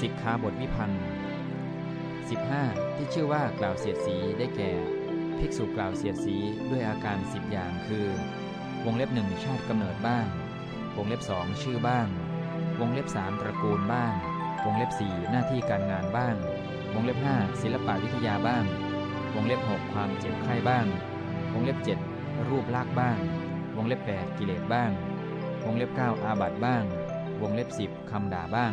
สิกขาบทวิพันธ์15 ที่ชื่อว่ากล่าวเสียดสีได้แก่ ภิกษุกล่าวเสียดสีด้วยอาการสิบอย่างคือ วงเล็บหนึ่งชาติกำเนิดบ้าง วงเล็บสองชื่อบ้าง วงเล็บสามตระกูลบ้าง วงเล็บสี่หน้าที่การงานบ้าง วงเล็บห้าศิลปวิทยาบ้าง วงเล็บหกความเจ็บไข้บ้าง วงเล็บเจ็ดรูปลากบ้าง วงเล็บแปดกิเลสบ้าง วงเล็บเก้าอาบัตบ้าง วงเล็บสิบคำด่าบ้าง